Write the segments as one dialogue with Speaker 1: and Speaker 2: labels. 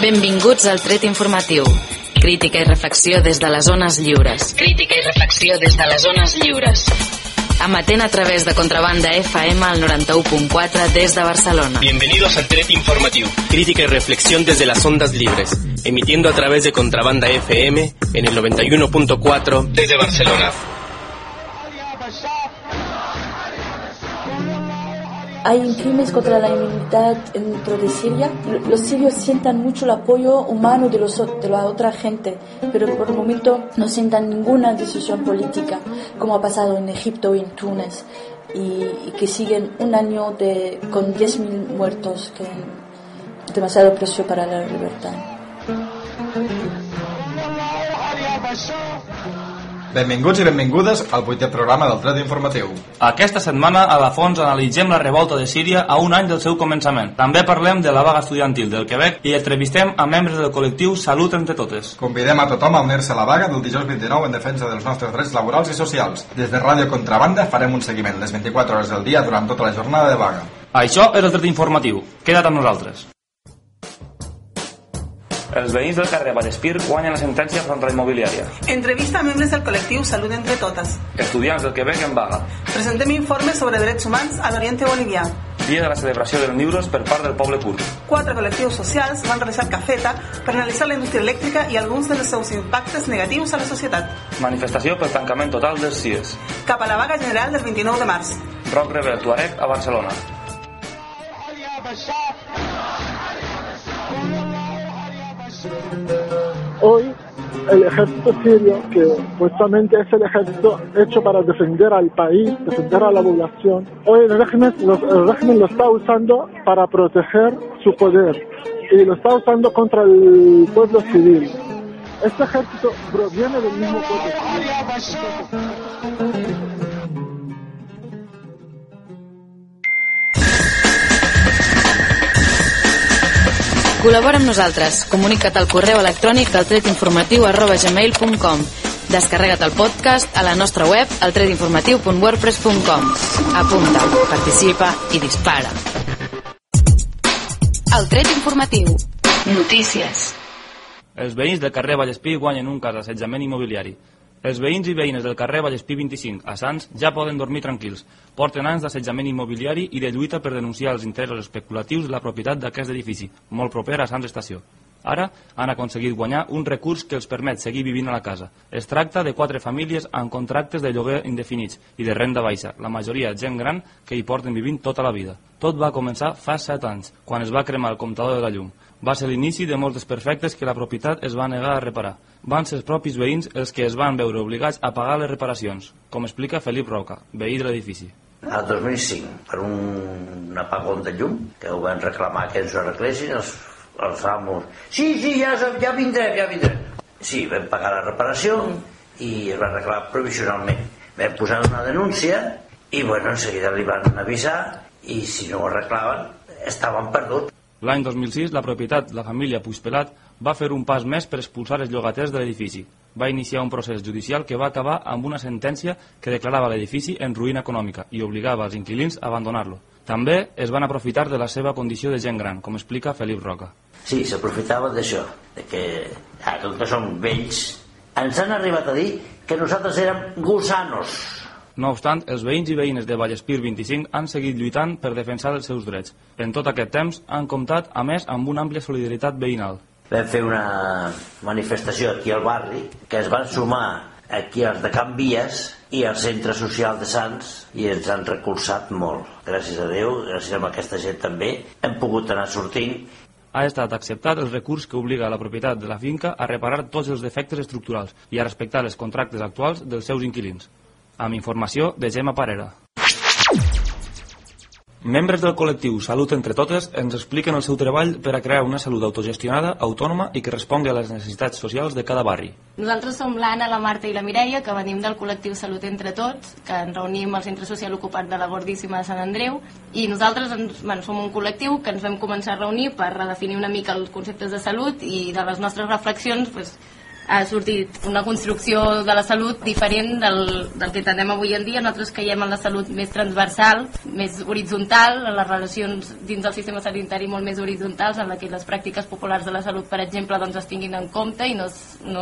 Speaker 1: Benvinguts al Tret Informatiu. Crítica i reflexió des de les zones lliures. Crítica i reflexió des de les zones lliures. Amatent a través de Contrabanda FM al 91.4 des de Barcelona.
Speaker 2: Bienvenidos al Tret Informativo, crítica y reflexión desde las ondas libres, emitiendo a través de Contrabanda FM en el 91.4 desde Barcelona.
Speaker 3: Hay crímenes contra la humanidad dentro de Siria. Los sirios sientan mucho el apoyo humano de, los, de la otra gente, pero por el momento no sientan ninguna decisión política, como ha pasado en Egipto y en Túnez, y, que siguen un año de, con 10.000 muertos, que es demasiado precio para la libertad.
Speaker 4: Benvinguts i benvingudes al vuitè programa del Tret Informatiu.
Speaker 5: Aquesta setmana a la Fons analitzem la revolta de Síria a un any del seu començament. També parlem de la vaga estudiantil del Quebec i entrevistem a membres del col·lectiu Salut entre totes.
Speaker 4: Convidem a tothom a unir-se a la vaga del dijous 29 en defensa dels nostres drets laborals i socials. Des de Ràdio Contrabanda farem un seguiment les 24 hores del dia durant tota la jornada de vaga.
Speaker 5: Això és el tret informatiu. Queda't amb nosaltres. Els veïns del carrer Vallespir guanyen la sentència contra la immobiliària.
Speaker 6: Entrevista a membres del col·lectiu Salut entre Totes.
Speaker 5: Estudiants del Quebec en vaga.
Speaker 6: Presentem informes sobre drets humans a l'Oriente Bolivià.
Speaker 5: Dia de la celebració dels Niuros per part del poble kurd.
Speaker 6: Quatre col·lectius socials van realitzar cafeta per analitzar la indústria elèctrica i alguns dels seus impactes negatius a la societat.
Speaker 5: Manifestació pel tancament total dels CIES.
Speaker 6: Cap a la vaga general del 29 de març.
Speaker 5: Roc Rebel Tuareg a Barcelona.
Speaker 7: Hoy el ejército sirio, que supuestamente es el ejército hecho para defender al país, defender a la población, hoy el régimen, el régimen lo está usando para proteger su poder y lo está usando contra el pueblo civil. Este ejército proviene del mismo pueblo civil.
Speaker 1: Col·labora amb nosaltres. Comunica't al correu electrònic del tretinformatiu arroba gmail.com. Descarrega't el podcast a la nostra web altretinformatiu.wordpress.com. Apunta, participa i dispara. El tret informatiu. Notícies.
Speaker 5: Els veïns del carrer Vallespí guanyen un cas d'assetjament immobiliari. Els veïns i veïnes del carrer Vallespí 25 a Sants ja poden dormir tranquils. Porten anys d'assetjament immobiliari i de lluita per denunciar els interessos especulatius de la propietat d'aquest edifici, molt proper a Sants Estació. Ara han aconseguit guanyar un recurs que els permet seguir vivint a la casa. Es tracta de quatre famílies amb contractes de lloguer indefinits i de renda baixa, la majoria gent gran que hi porten vivint tota la vida. Tot va començar fa set anys, quan es va cremar el comptador de la llum. Va ser l'inici de molts desperfectes que la propietat es va negar a reparar. Van ser els propis veïns els que es van veure obligats a pagar les reparacions, com explica Felip Roca, veí de l'edifici.
Speaker 8: El 2005, per un, un apagón de llum, que ho van reclamar que ens ho arreglessin, els, els amos, sí, sí, ja, ja vindrem, ja vindrem. Sí, vam pagar la reparació i es va arreglar provisionalment. Vam posar una denúncia i, bueno, en seguida li van avisar i si no ho arreglaven, estaven perduts.
Speaker 5: L'any 2006, la propietat, la família Puigpelat, va fer un pas més per expulsar els llogaters de l'edifici. Va iniciar un procés judicial que va acabar amb una sentència que declarava l'edifici en ruïna econòmica i obligava els inquilins a abandonar-lo. També es van aprofitar de la seva condició de gent gran, com explica Felip Roca.
Speaker 8: Sí, s'aprofitaven d'això, de que, ah, com que som vells, ens han arribat a dir que nosaltres érem gusanos.
Speaker 5: No obstant, els veïns i veïnes de Vallespir 25 han seguit lluitant per defensar els seus drets. En tot aquest temps han comptat, a més, amb una àmplia solidaritat veïnal.
Speaker 8: Vam fer una manifestació aquí al barri que es van sumar aquí els de Can Vies i al centre social de Sants i ens han recolzat molt. Gràcies a Déu, gràcies a aquesta gent també, hem pogut anar sortint
Speaker 5: Ha estat acceptat el recurs que obliga a la propietat de la finca a reparar tots els defectes estructurals i a respectar els contractes actuals dels seus inquilins. Amb informació de Gemma Parera. Membres del col·lectiu Salut entre Totes ens expliquen el seu treball per a crear una salut autogestionada, autònoma i que respongui a les necessitats socials de cada barri.
Speaker 9: Nosaltres som l'Anna, la Marta i la Mireia, que venim del col·lectiu Salut Entre Tots, que ens reunim al Centre Social Ocupat de la Gordíssima de Sant Andreu, i nosaltres ens, bueno, som un col·lectiu que ens vam començar a reunir per redefinir una mica els conceptes de salut i de les nostres reflexions pues, ha sortit una construcció de la salut diferent del, del que tenem avui en dia. Nosaltres creiem en la salut més transversal, més horitzontal, en les relacions dins del sistema sanitari molt més horitzontals, en la que les pràctiques populars de la salut, per exemple, doncs es tinguin en compte i no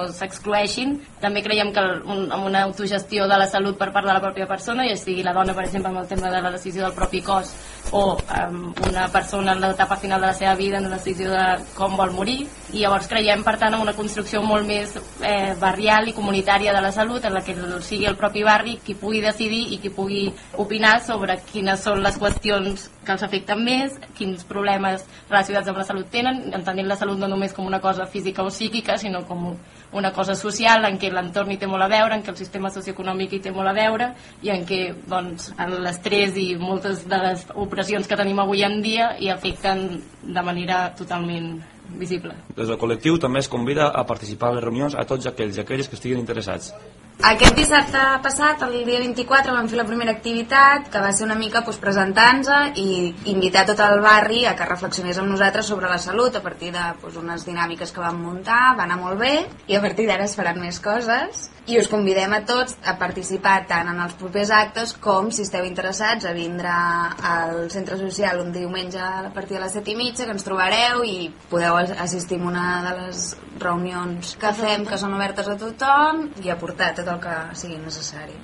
Speaker 9: s'exclueixin. També creiem que un, amb una autogestió de la salut per part de la pròpia persona, ja sigui la dona, per exemple, amb el tema de la decisió del propi cos, o um, una persona en l'etapa final de la seva vida en la decisió de com vol morir, i llavors creiem, per tant, en una construcció molt més eh, barrial i comunitària de la salut en la que sigui el propi barri qui pugui decidir i qui pugui opinar sobre quines són les qüestions que els afecten més, quins problemes relacionats amb la salut tenen, entenent la salut no només com una cosa física o psíquica, sinó com una cosa social en què l'entorn hi té molt a veure, en què el sistema socioeconòmic hi té molt a veure i en què doncs, l'estrès i moltes de les opressions que tenim avui en dia hi afecten de manera totalment visible.
Speaker 5: Des del col·lectiu també es convida a participar a les reunions a tots aquells i aquelles que estiguin interessats.
Speaker 10: Aquest dissabte passat, el dia 24, vam fer la primera activitat, que va ser una mica doncs, presentar-nos i invitar tot el barri a que reflexionés amb nosaltres sobre la salut a partir de doncs, unes dinàmiques que vam muntar, va anar molt bé, i a partir d'ara es faran més coses. I us convidem a tots a participar tant en els propers actes com, si esteu interessats, a vindre al centre social un diumenge a partir de les set i mitja, que ens trobareu i podeu assistir a una de les reunions que fem, que són obertes a tothom, i aportar el que sigui necessari.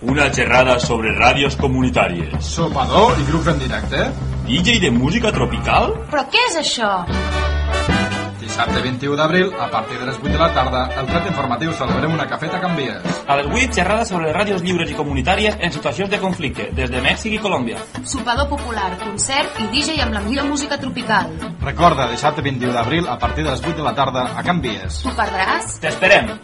Speaker 11: Una xerrada sobre ràdios comunitàries.
Speaker 4: Sopador i grups en directe.
Speaker 11: DJ de música tropical?
Speaker 10: Però què és això?
Speaker 4: Dissabte 21 d'abril, a partir de les 8 de la tarda, el tret informatiu celebrem una cafeta a Can Vies.
Speaker 5: A les 8, xerrada sobre les ràdios lliures i comunitàries en situacions de conflicte, des de Mèxic i Colòmbia.
Speaker 10: Sopador popular, concert i DJ amb la millor música tropical.
Speaker 4: Recorda, dissabte 21 d'abril, a partir de les 8 de la tarda, a Can Vies.
Speaker 10: T'ho perdràs?
Speaker 5: T'esperem!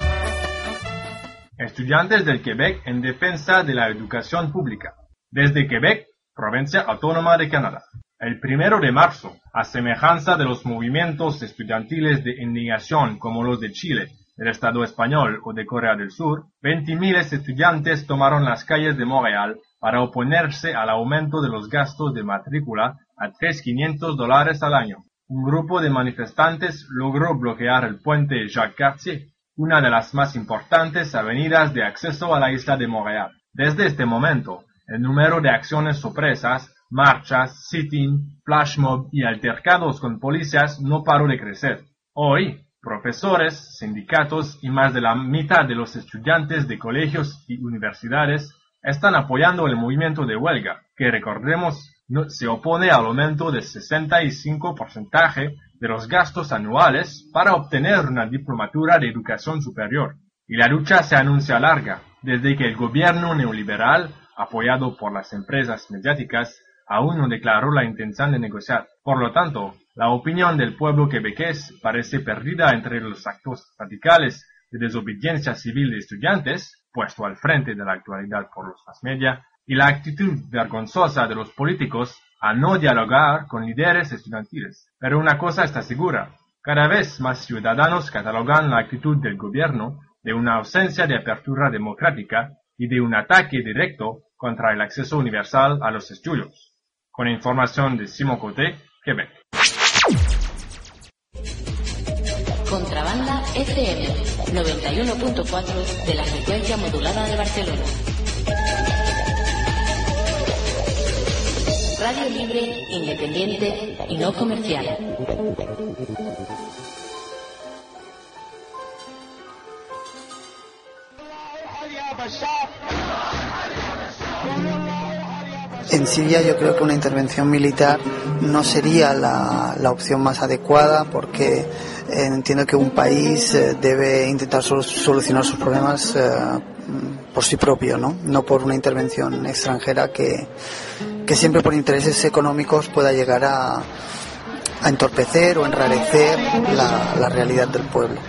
Speaker 12: Estudiantes del Quebec en defensa de la educación pública. Desde Quebec, provincia autónoma de Canadá. El primero de marzo, a semejanza de los movimientos estudiantiles de indignación como los de Chile, del Estado español o de Corea del Sur, 20.000 estudiantes tomaron las calles de Montreal para oponerse al aumento de los gastos de matrícula a 3.500 dólares al año. Un grupo de manifestantes logró bloquear el puente Jacques Cartier, una de las más importantes avenidas de acceso a la isla de Montreal. Desde este momento, el número de acciones sorpresas, marchas, sit-in, flash mob y altercados con policías no paró de crecer. Hoy, profesores, sindicatos y más de la mitad de los estudiantes de colegios y universidades están apoyando el movimiento de huelga, que recordemos se opone al aumento del 65% de los gastos anuales para obtener una diplomatura de educación superior. Y la lucha se anuncia larga, desde que el gobierno neoliberal, apoyado por las empresas mediáticas, aún no declaró la intención de negociar. Por lo tanto, la opinión del pueblo quebequés parece perdida entre los actos radicales de desobediencia civil de estudiantes, puesto al frente de la actualidad por los más media, y la actitud vergonzosa de los políticos a no dialogar con líderes estudiantiles. Pero una cosa está segura, cada vez más ciudadanos catalogan la actitud del gobierno de una ausencia de apertura democrática y de un ataque directo contra el acceso universal a los estudios. Con información de Simon Coté, Quebec.
Speaker 1: Contrabanda FM 91.4 de la frecuencia modulada de Barcelona.
Speaker 13: En Siria yo creo que una intervención militar no sería la, la opción más adecuada porque eh, entiendo que un país eh, debe intentar sol- solucionar sus problemas eh, por sí propio, ¿no? no por una intervención extranjera que, que siempre por intereses económicos pueda llegar a, entorpecer o enrarecer la, realidad del pueblo.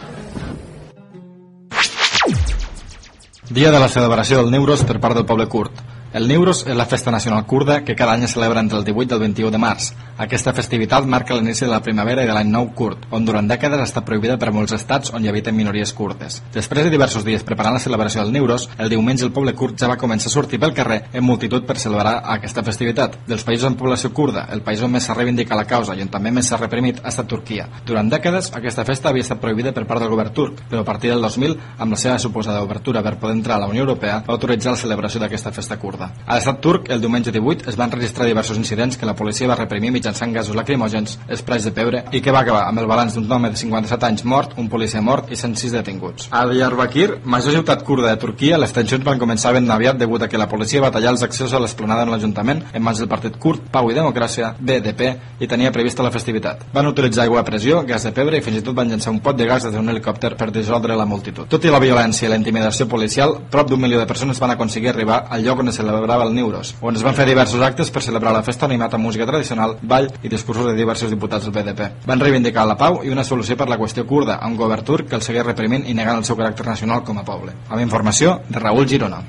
Speaker 4: Dia de la celebració del Neuros per part del poble kurd. El Newros és la festa nacional kurda que cada any es celebra entre el 18 i el 21 de març. Aquesta festivitat marca l'inici de la primavera i de l'any nou kurd, on durant dècades ha estat prohibida per molts estats on hi habiten minories kurdes. Després de diversos dies preparant la celebració del Newros, el diumenge el poble kurd ja va començar a sortir pel carrer en multitud per celebrar aquesta festivitat. Dels països amb població kurda, el país on més s'ha reivindicat la causa i on també més s'ha reprimit ha estat Turquia. Durant dècades, aquesta festa havia estat prohibida per part del govern turc, però a partir del 2000, amb la seva suposada obertura per poder entrar a la Unió Europea, va autoritzar la celebració d'aquesta festa kurda. A l'estat turc, el diumenge 18, es van registrar diversos incidents que la policia va reprimir mitjançant gasos lacrimògens, esprais de pebre i que va acabar amb el balanç d'un home de 57 anys mort, un policia mort i 106 detinguts. A Diyarbakir, major ciutat kurda de Turquia, les tensions van començar ben aviat degut a que la policia va tallar els accessos a l'esplanada en l'Ajuntament en mans del partit kurd Pau i Democràcia, BDP, i tenia prevista la festivitat. Van utilitzar aigua a pressió, gas de pebre i fins i tot van llançar un pot de gas des d'un helicòpter per dissoldre la multitud. Tot i la violència i la intimidació policial, prop d'un milió de persones van aconseguir arribar al lloc on es celebrava el Neuros, on es van fer diversos actes per celebrar la festa animat amb música tradicional, ball i discursos de diversos diputats del BDP. Van reivindicar la pau i una solució per la qüestió kurda, amb un govern turc que el segueix reprimint i negant el seu caràcter nacional com a poble. Amb informació de Raül Girona.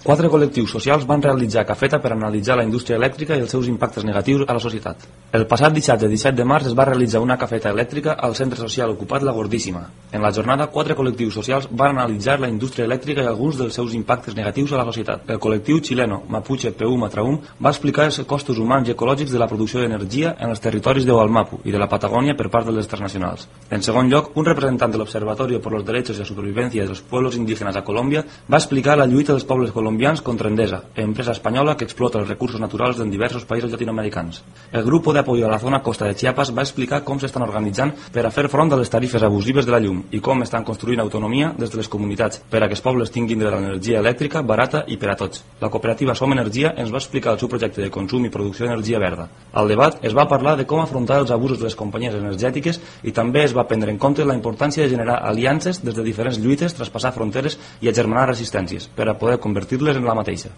Speaker 5: Quatre col·lectius socials van realitzar cafeta per analitzar la indústria elèctrica i els seus impactes negatius a la societat. El passat dissabte 17 de març es va realitzar una cafeta elèctrica al centre social ocupat La Gordíssima. En la jornada, quatre col·lectius socials van analitzar la indústria elèctrica i alguns dels seus impactes negatius a la societat. El col·lectiu xileno Mapuche PU Matraum va explicar els costos humans i ecològics de la producció d'energia en els territoris de Hualmapu i de la Patagònia per part de les transnacionals. En segon lloc, un representant de l'Observatorio por los Derechos y la Supervivencia de los Pueblos Indígenas a Colòmbia va explicar la lluita dels pobles colombians contra Endesa, empresa espanyola que explota els recursos naturals en diversos països latinoamericans. El grup de apoyo a la zona costa de Chiapas va explicar com s'estan organitzant per a fer front a les tarifes abusives de la llum i com estan construint autonomia des de les comunitats per a que els pobles tinguin de l'energia elèctrica barata i per a tots. La cooperativa Som Energia ens va explicar el seu projecte de consum i producció d'energia verda. Al debat es va parlar de com afrontar els abusos de les companyies energètiques i també es va prendre en compte la importància de generar aliances des de diferents lluites, traspassar fronteres i agermanar resistències per a poder convertir-les en la mateixa.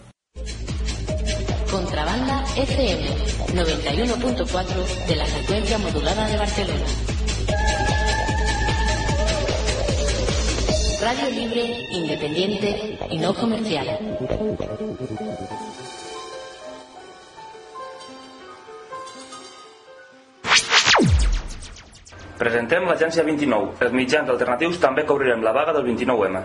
Speaker 1: Contrabanda FM 91.4 de la frecuencia modulada de Barcelona. Radio libre, independiente y no comercial.
Speaker 5: Presentem l'agència 29. Els mitjans alternatius també cobrirem la vaga del 29M.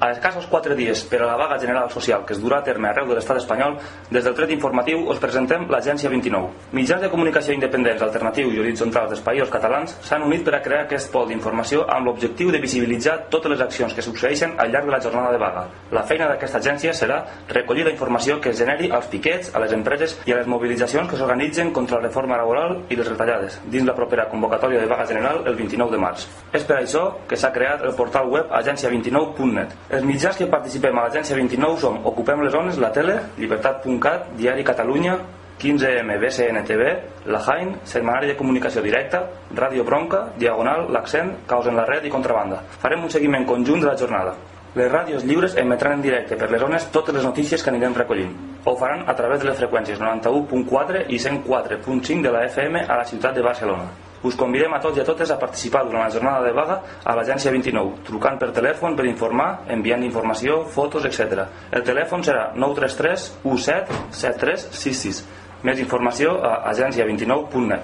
Speaker 5: A escassos quatre dies per a la vaga general social que es durà a terme arreu de l'estat espanyol, des del tret informatiu us presentem l'Agència 29. Mitjans de comunicació independents, alternatius i horitzontals dels països catalans s'han unit per a crear aquest pol d'informació amb l'objectiu de visibilitzar totes les accions que succeeixen al llarg de la jornada de vaga. La feina d'aquesta agència serà recollir la informació que es generi als piquets, a les empreses i a les mobilitzacions que s'organitzen contra la reforma laboral i les retallades, dins la propera convocatòria de vaga general el 29 de març. És per això que s'ha creat el portal web agència29.net. Els mitjans que participem a l'Agència 29 som Ocupem les Ones, La Tele, Libertat.cat, Diari Catalunya, 15M, BCN TV, La Jain, Setmanari de Comunicació Directa, Ràdio Bronca, Diagonal, L'Accent, Caos en la Red i Contrabanda. Farem un seguiment conjunt de la jornada. Les ràdios lliures emetran en directe per les zones totes les notícies que anirem recollint. Ho faran a través de les freqüències 91.4 i 104.5 de la FM a la ciutat de Barcelona. Us convidem a tots i a totes a participar durant la jornada de vaga a l'agència 29, trucant per telèfon per informar, enviant informació, fotos, etc. El telèfon serà 933 17 7366. Més informació a agència29.net.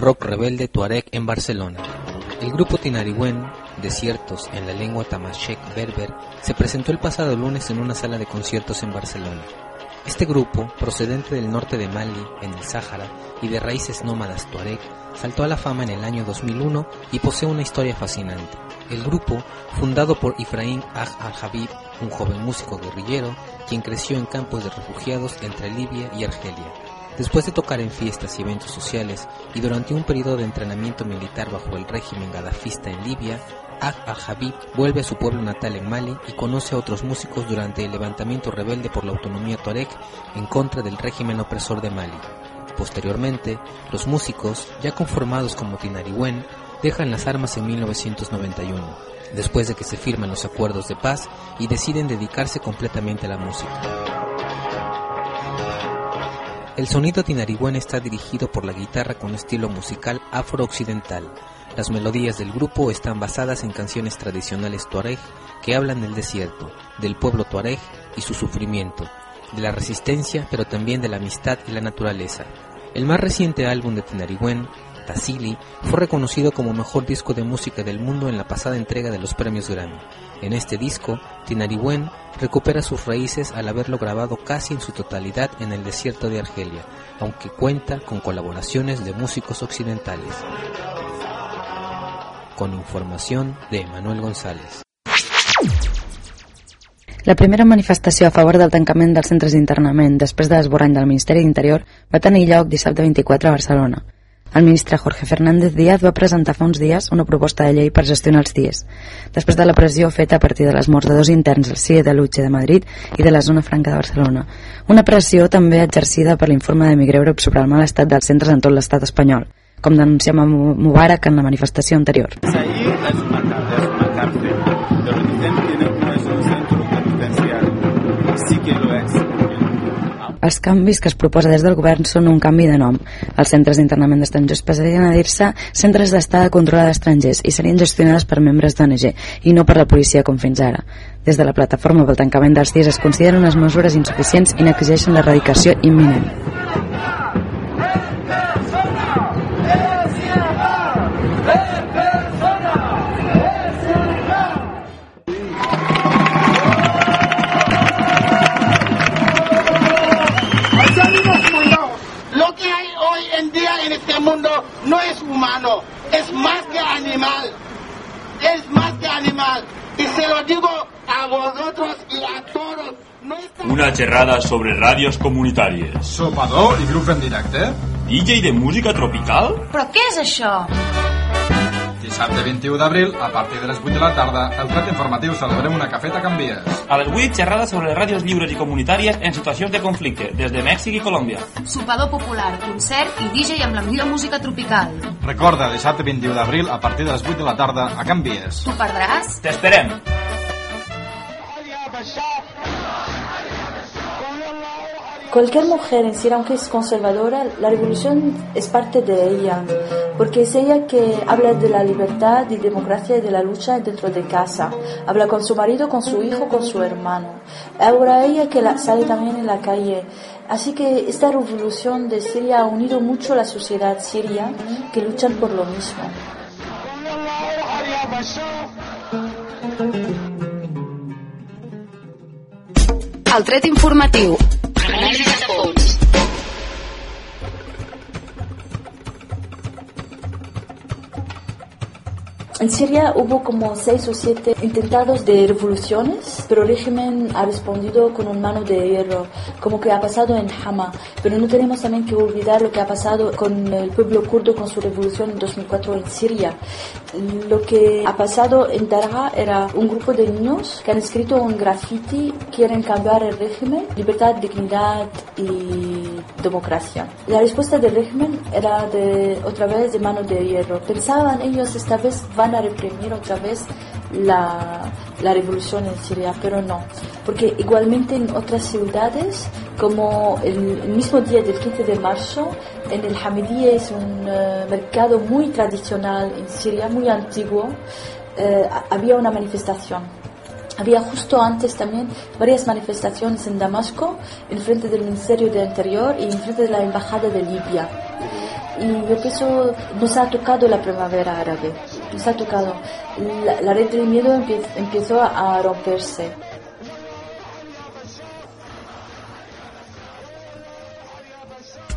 Speaker 14: Rock rebelde Tuareg en Barcelona. El grupo Tinariwen, Desiertos en la lengua tamashek berber, se presentó el pasado lunes en una sala de conciertos en Barcelona. Este grupo, procedente del norte de Mali, en el Sáhara, y de raíces nómadas tuareg, saltó a la fama en el año 2001 y posee una historia fascinante. El grupo, fundado por Ifraín Aj al-Habib, un joven músico guerrillero, quien creció en campos de refugiados entre Libia y Argelia. Después de tocar en fiestas y eventos sociales y durante un periodo de entrenamiento militar bajo el régimen gadafista en Libia, al-Habib vuelve a su pueblo natal en Mali y conoce a otros músicos durante el levantamiento rebelde por la autonomía tuareg en contra del régimen opresor de Mali. Posteriormente, los músicos, ya conformados como Tinariwen, dejan las armas en 1991, después de que se firman los acuerdos de paz y deciden dedicarse completamente a la música. El sonido tinariwen está dirigido por la guitarra con estilo musical afro-occidental, Las melodías del grupo están basadas en canciones tradicionales tuareg que hablan del desierto, del pueblo tuareg y su sufrimiento, de la resistencia pero también de la amistad y la naturaleza. El más reciente álbum de Tenariwen, Tassili, fue reconocido como mejor disco de música del mundo en la pasada entrega de los premios Grammy. En este disco, Tinariwen recupera sus raíces al haberlo grabado casi en su totalidad en el desierto de Argelia, aunque cuenta con colaboraciones de músicos occidentales. Con información de Emanuel González.
Speaker 1: La primera manifestació a favor del tancament dels centres d'internament després de l'esborrany del Ministeri d'Interior va tenir lloc dissabte 24 a Barcelona. El ministre Jorge Fernández Díaz va presentar fa uns dies una proposta de llei per gestionar els dies, després de la pressió feta a partir de les morts de dos interns al CIE de Lutxe de Madrid i de la zona franca de Barcelona. Una pressió també exercida per l'informe de Migreurope sobre el mal estat dels centres en tot l'estat espanyol, com denunciava Mubarak en la manifestació anterior.
Speaker 15: Es una, es una cárcel, pero dicen que no es un centro penitenciario. Sí que lo es.
Speaker 1: Els canvis que es proposa des del govern són un canvi de nom. Els centres d'internament d'estrangers passarien a dir-se centres d'estada controlada d'estrangers i serien gestionades per membres d'ONG i no per la policia com fins ara. Des de la plataforma pel tancament dels dies es consideren unes mesures insuficients i n'exigeixen l'erradicació imminent.
Speaker 16: Mundo no es humano, es más que animal. Es más que animal. Y se lo digo a vosotros y a todos. No está...
Speaker 11: Una xerrada sobre ràdios comunitàries.
Speaker 4: Sopador i grup en directe.
Speaker 11: DJ de música tropical?
Speaker 10: Però què és això?
Speaker 4: Dissabte 21 d'abril, a partir de les 8 de la tarda, el tret informatiu celebrem una cafeta a Can Vies.
Speaker 5: A les 8, xerrada sobre les ràdios lliures i comunitàries en situacions de conflicte, des de Mèxic i Colòmbia.
Speaker 10: Sopador popular, concert i DJ amb la millor música tropical.
Speaker 4: Recorda, dissabte 21 d'abril, a partir de les 8 de la tarda, a Can Vies.
Speaker 10: T'ho perdràs?
Speaker 5: T'esperem!
Speaker 3: Cualquier mujer en Siria, aunque es conservadora, la revolución es parte de ella, porque es ella que habla de la libertad y democracia y de la lucha dentro de casa. Habla con su marido, con su hijo, con su hermano. Ahora ella que la- sale también en la calle. Así que esta revolución de Siria ha unido mucho a la sociedad siria que luchan por lo mismo.
Speaker 1: El tret informatiu.
Speaker 3: En Siria hubo como seis o siete intentados de revoluciones, pero el régimen ha respondido con un mano de hierro, como que ha pasado en Hama. Pero no tenemos también que olvidar lo que ha pasado con el pueblo kurdo con su revolución en 2004 en Siria. Lo que ha pasado en Dar'a era un grupo de niños que han escrito un graffiti, quieren cambiar el régimen, libertad, dignidad y democracia. La respuesta del régimen era de otra vez de mano de hierro. Pensaban ellos esta vez van a reprimir otra vez la, la revolución en Siria, pero no, porque igualmente en otras ciudades, como el, mismo día del 15 de marzo, en el Hamidiyeh es un eh, mercado muy tradicional en Siria, muy antiguo, eh, había una manifestación. Había justo antes también varias manifestaciones en Damasco, en frente del Ministerio de Interior y en frente de la Embajada de Libia. Y yo pienso, nos ha tocado la primavera árabe, nos ha tocado. La, la red del miedo empezó a, romperse.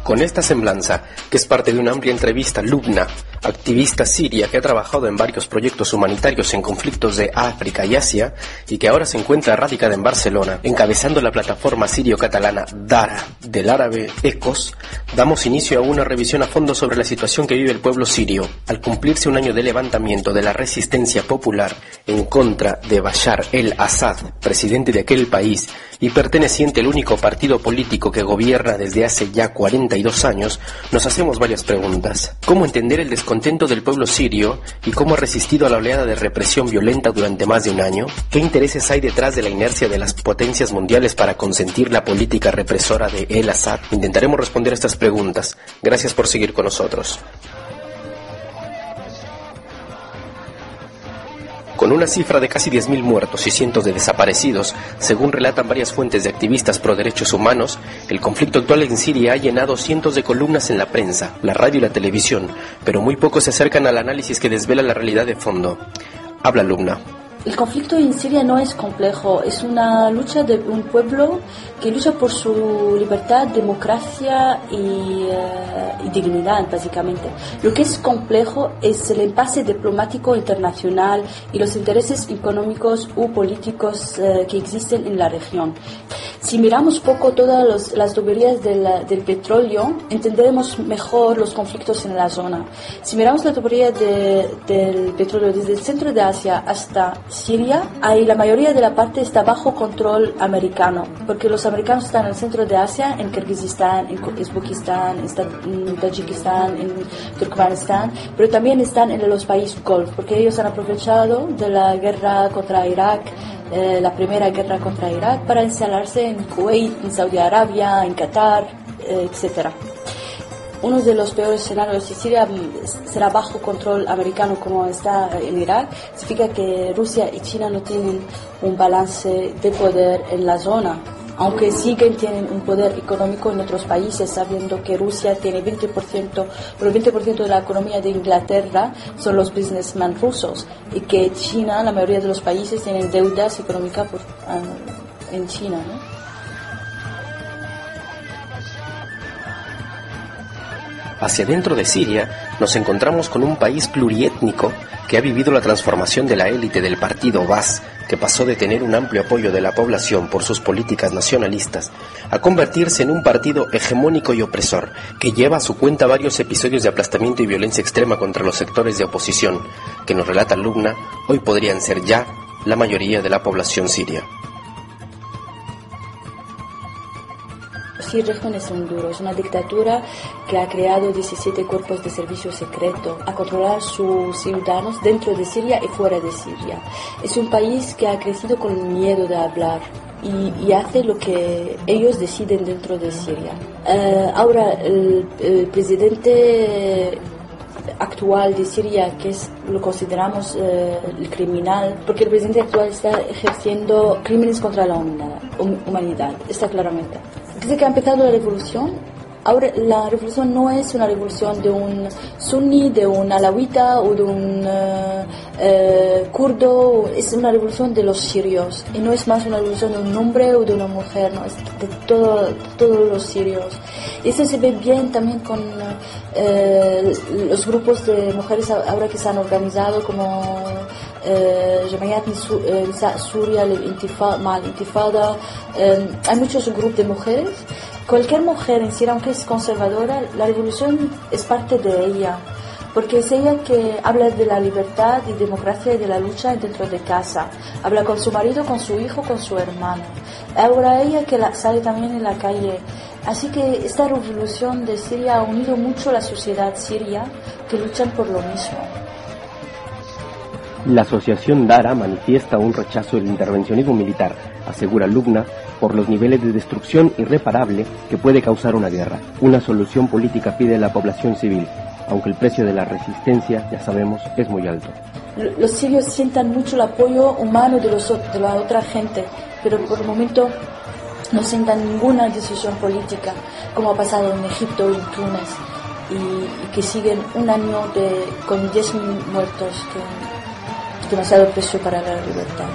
Speaker 2: Con esta semblanza, que es parte de una amplia entrevista, Lubna, activista siria que ha trabajado en varios proyectos humanitarios en conflictos de África y Asia y que ahora se encuentra radicada en Barcelona, encabezando la plataforma sirio-catalana DARA del árabe ECOS, damos inicio a una revisión a fondo sobre la situación que vive el pueblo sirio al cumplirse un año de levantamiento de la resistencia popular en contra de Bashar el-Assad, presidente de aquel país y perteneciente al único partido político que gobierna desde hace ya 42 años, nos hacemos varias preguntas. ¿Cómo entender el descontento del pueblo sirio y cómo ha resistido a la oleada de represión violenta durante más de un año? ¿Qué intereses hay detrás de la inercia de las potencias mundiales para consentir la política represora de El Assad? Intentaremos responder a estas preguntas. Gracias por seguir con nosotros. Con una cifra de casi 10.000 muertos y cientos de desaparecidos, según relatan varias fuentes de activistas pro derechos humanos, el conflicto actual en Siria ha llenado cientos de columnas en la prensa, la radio y la televisión, pero muy pocos se acercan al análisis que desvela la realidad de fondo. Habla Lubna.
Speaker 3: El conflicto en Siria no es complejo, es una lucha de un pueblo que lucha por su libertad, democracia y, eh, dignidad, básicamente. Lo que es complejo es el impasse diplomático internacional y los intereses económicos u políticos eh, que existen en la región. Si miramos poco todas los- las tuberías del, petróleo, entenderemos mejor los conflictos en la zona. Si miramos la tubería de- del petróleo desde el centro de Asia hasta Siria, ahí la mayoría de la parte está bajo control americano, porque los americanos están en el centro de Asia, en Kirguistán, en Uzbekistán, en Tayikistán, en Turkmenistán, pero también están en los países Golf, porque ellos han aprovechado de la guerra contra Irak, eh, la primera guerra contra Irak, para instalarse en Kuwait, en Saudi Arabia, en Qatar, eh, etc. Uno de los peores escenarios si Siria será bajo control americano como está en Irak, significa que Rusia y China no tienen un balance de poder en la zona, aunque siguen tienen un poder económico en otros países, sabiendo que Rusia tiene 20%, pero el 20% de la economía de Inglaterra son los businessmen rusos y que China, la mayoría de los países tienen deudas económicas por, ah, en China, ¿no?
Speaker 2: Hacia dentro de Siria nos encontramos con un país pluriétnico que ha vivido la transformación de la élite del partido Bas, que pasó de tener un amplio apoyo de la población por sus políticas nacionalistas, a convertirse en un partido hegemónico y opresor, que lleva a su cuenta varios episodios de aplastamiento y violencia extrema contra los sectores de oposición, que nos relata Lubna, hoy podrían ser ya la mayoría de la población siria.
Speaker 3: Sí, el régimen es un duro, es una dictadura que ha creado 17 cuerpos de servicio secreto a controlar sus ciudadanos dentro de Siria y fuera de Siria. Es un país que ha crecido con miedo de hablar y, y hace lo que ellos deciden dentro de Siria. Eh, ahora, el, el presidente actual de Siria, que es lo consideramos eh, el criminal, porque el presidente actual está ejerciendo crímenes contra la humanidad, hum- humanidad está claramente. Desde que ha empezado la revolución, ahora la revolución no es una revolución de un sunni, de un alawita o de un eh, eh, kurdo, es una revolución de los sirios y no es más una revolución de un hombre o de una mujer, no, es de todo, todos los sirios. Y eso se ve bien también con eh, los grupos de mujeres ahora que se han organizado como جمعيات نسو- eh, نساء سوريا للانتفاضة مع الانتفاضة eh, hay muchos grupos de mujeres cualquier mujer en Siria aunque es conservadora la revolución es parte de ella porque es ella que habla de la libertad y democracia y de la lucha dentro de casa habla con su marido con su hijo con su hermano ahora ella que la- sale también en la calle así que esta revolución de Siria ha unido mucho a la sociedad siria que luchan por lo mismo
Speaker 2: La asociación Dara manifiesta un rechazo del intervencionismo militar, asegura Lubna, por los niveles de destrucción irreparable que puede causar una guerra. Una solución política pide la población civil, aunque el precio de la resistencia, ya sabemos, es muy alto.
Speaker 3: los sirios sientan mucho el apoyo humano de, los, de la otra gente, pero por el momento no sientan ninguna decisión política, como ha pasado en Egipto y en Túnez, y, que siguen un año de, con 10.000 muertos, demasiado precio para la libertad.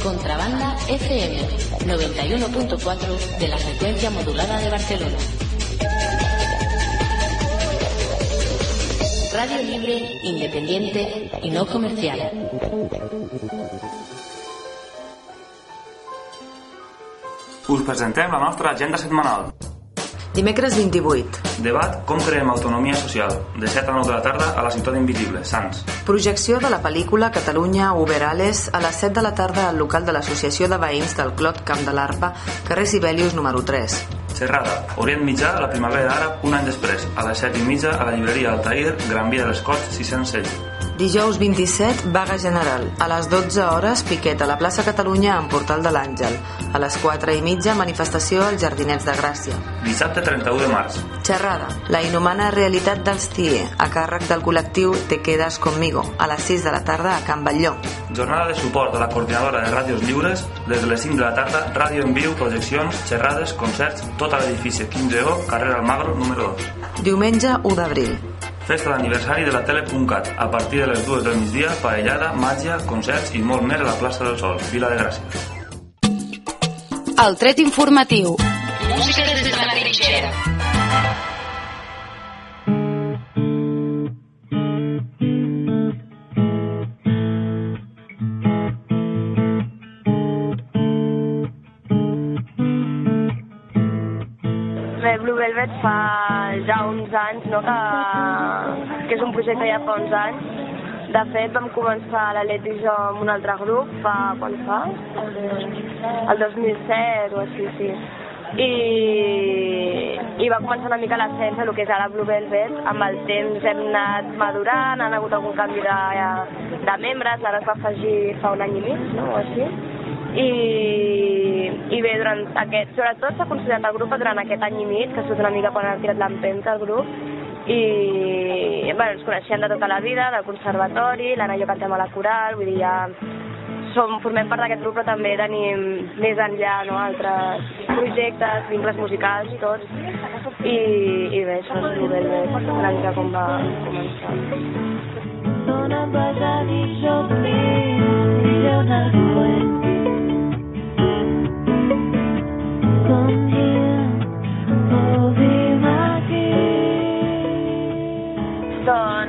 Speaker 1: Contrabanda FM 91.4 de la frecuencia modulada de Barcelona. Radio libre, independiente y no comercial.
Speaker 5: Us presentem la nostra agenda setmanal.
Speaker 17: Dimecres 28.
Speaker 5: Debat com creem autonomia social, de 7 a 9 de la tarda a la ciutat invisible, Sants.
Speaker 17: Projecció de la pel·lícula Catalunya Uberales a les 7 de la tarda al local de l'Associació de Veïns del Clot Camp de l'Arpa, carrer Sibelius número 3.
Speaker 5: Xerrada, Orient Mitjà, la primavera àrab, un any després, a les 7 i mitja, a la llibreria Altair, Gran Via de les Corts, 606.
Speaker 17: Dijous 27, vaga general. A les 12 hores, piquet a la plaça Catalunya en Portal de l'Àngel. A les 4 i mitja, manifestació als Jardinets de Gràcia.
Speaker 5: Dissabte 31 de març.
Speaker 17: Xerrada. La inhumana realitat dels CIE, a càrrec del col·lectiu Te quedas conmigo, a les 6 de la tarda a Can Batlló.
Speaker 5: Jornada de suport a la coordinadora de ràdios lliures des de les 5 de la tarda, ràdio en viu, projeccions, xerrades, concerts, tot a l'edifici 15O, carrer Almagro, número 2.
Speaker 17: Diumenge 1 d'abril.
Speaker 5: Festa d'aniversari de la tele.cat, a partir de les 2 del migdia, paellada, màgia, concerts i molt més a la plaça del Sol, Vila de Gràcia.
Speaker 1: El tret informatiu.
Speaker 18: Música des de la trinxera.
Speaker 19: Blue Velvet fa ja uns anys, no?, que, projecte ja fa uns anys. De fet, vam començar l'Alet i jo amb un altre grup, fa, quan fa? El, el 2007 o així, sí. I, i va començar una mica l'ascens del que és ara Blue Velvet. Amb el temps hem anat madurant, han hagut algun canvi de, de membres, ara es va afegir fa un any i mig, no?, o així i, i bé, durant aquest, sobretot s'ha considerat el grup durant aquest any i mig, que ha estat una mica quan ha tirat l'empenta el grup, i bueno, ens coneixem de tota la vida, del conservatori, l'Anna i jo cantem a la coral, vull dir, ja som, formem part d'aquest grup, però també tenim més enllà no, altres projectes, vincles musicals i tot, i, i bé, això és el bé, una mica com va començar.
Speaker 18: Sono basati sopri milionari Come here,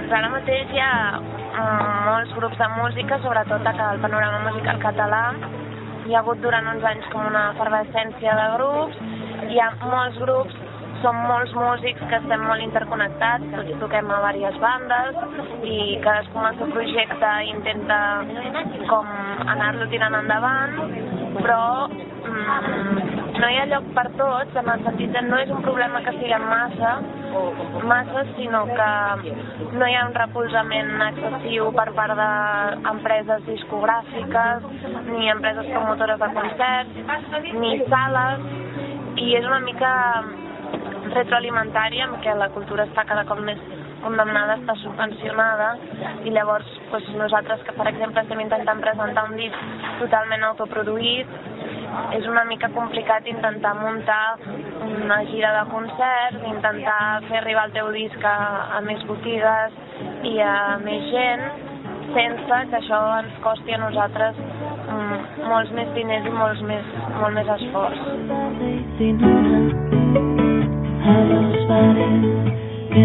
Speaker 19: Doncs ara mateix hi ha molts grups de música, sobretot de el panorama musical català. Hi ha hagut durant uns anys com una efervescència de grups, hi ha molts grups, som molts músics que estem molt interconnectats, tots toquem a diverses bandes i cadascú amb el seu projecte intenta com anar-lo tirant endavant, però mm, no hi ha lloc per tots, en el sentit que no és un problema que siguem massa, massa, sinó que no hi ha un recolzament excessiu per part d'empreses discogràfiques, ni empreses promotores de concerts, ni sales, i és una mica retroalimentària amb què la cultura està cada cop més condemnada, està subvencionada i llavors doncs, nosaltres que per exemple estem intentant presentar un disc totalment autoproduït és una mica complicat intentar muntar una gira de concerts, intentar fer arribar el teu disc a, a més botigues i a més gent sense que això ens costi a nosaltres mm, molts més diners i molts més, molt més esforç.
Speaker 18: a los
Speaker 19: Sant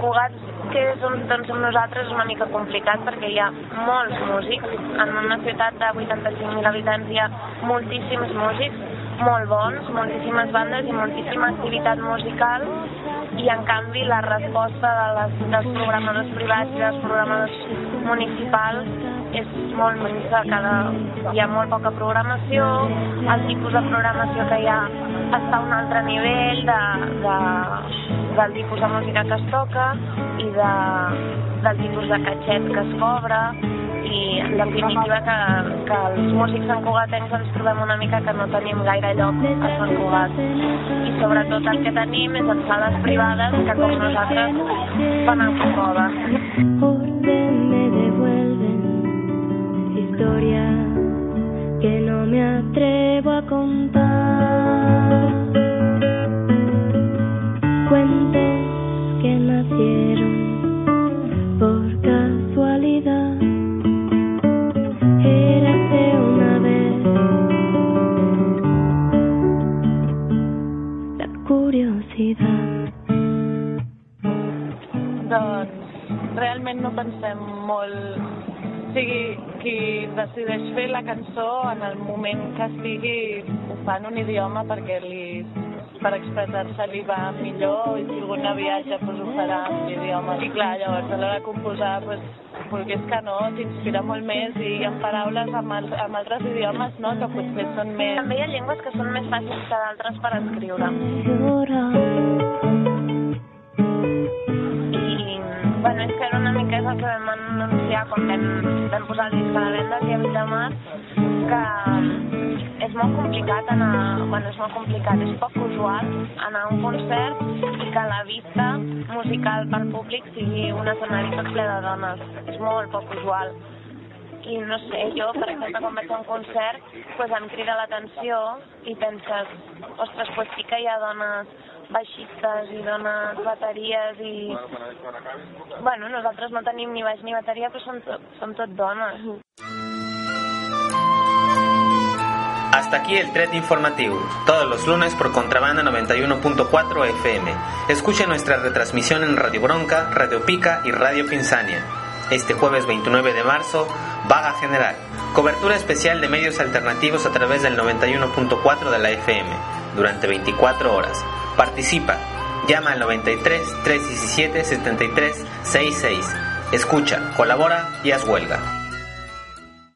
Speaker 19: Cugat, és on doncs, nosaltres, és una mica complicat perquè hi ha molts músics. En una ciutat de 85.000 habitants hi ha moltíssims músics, molt bons, moltíssimes bandes i moltíssima activitat musical i en canvi la resposta de les, dels programadors privats i dels programadors municipals és molt minsa, cada, hi ha molt poca programació, el tipus de programació que hi ha està a un altre nivell de, de, del tipus de música que es toca i de, del tipus de catxet que es cobra i en definitiva que, que els músics santcugatencs ens trobem una mica que no tenim gaire lloc a Sant Cugat i sobretot el que tenim és en sales privades que com nosaltres fan el que poden.
Speaker 18: Historias que no me atrevo a contar.
Speaker 20: En un idioma perquè li, per expressar-se li va millor i si algun viatge pues, ho farà en l'idioma. I clar, llavors a l'hora de composar, pues, vulguis que no, t'inspira molt més i en paraules amb, el, amb altres idiomes no, que potser són més...
Speaker 19: També hi ha llengües que són més fàcils que d'altres per escriure. I, bueno, és que era una mica és el que vam anunciar quan vam, vam posar el disc a la venda 8 de març, que és molt complicat anar, bueno, és molt complicat, és poc usual anar a un concert i que la vista musical pel públic sigui un escenari tot ple de dones. És molt poc usual. I no sé, jo, per exemple, quan vaig a un concert, pues, em crida l'atenció i penses, ostres, pues sí que hi ha dones baixistes i dones bateries i... Bueno, nosaltres no tenim ni baix ni bateria, però som, tot, som tot dones.
Speaker 21: Hasta aquí el tret informativo, todos los lunes por Contrabanda 91.4 FM. Escuche nuestra retransmisión en Radio Bronca, Radio Pica y Radio Pinsania. Este jueves 29 de marzo, Vaga General, cobertura especial de medios alternativos a través del 91.4 de la FM, durante 24 horas. Participa, llama al 93 317 73 66. Escucha, colabora y haz huelga.